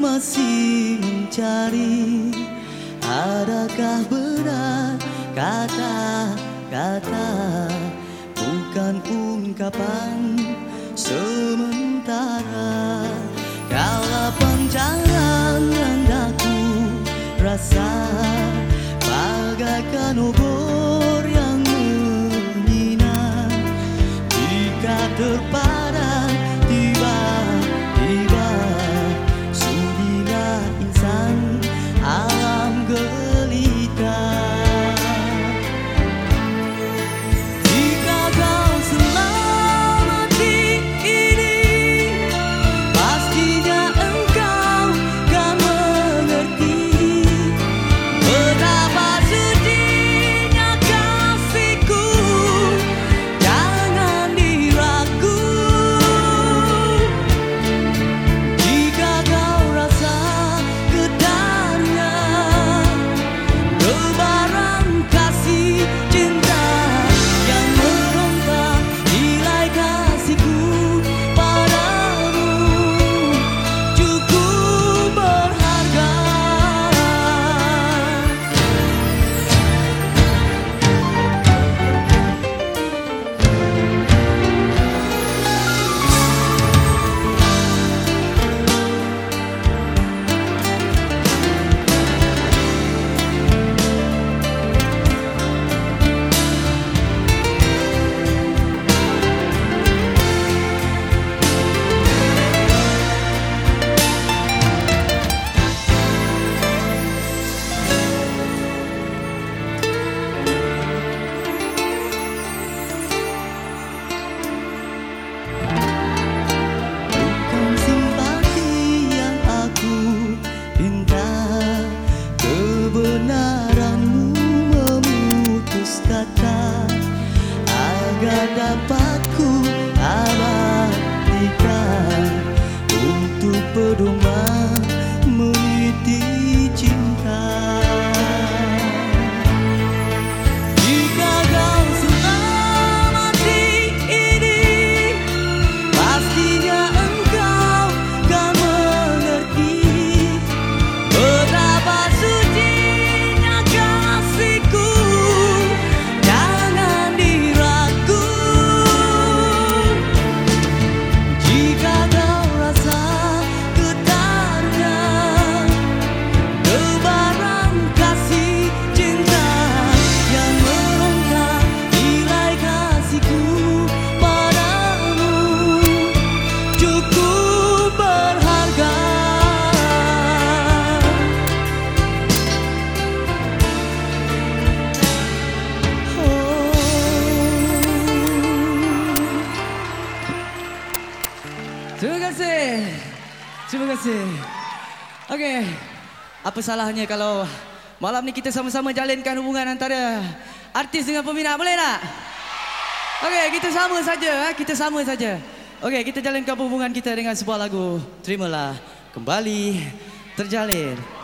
mencari. Adakah benar kata-kata Bukan ungkapan sementara? Kalau panjangan rendaku rasa Bagaikan obor yang menyinar. Jika terpadam Terima kasih. Terima kasih. Okey. Apa salahnya kalau malam ni kita sama-sama jalinkan hubungan antara artis dengan peminat boleh tak? Okey, kita sama saja, eh? kita sama saja. Okey, kita jalinkan hubungan kita dengan sebuah lagu. Terimalah kembali terjalin.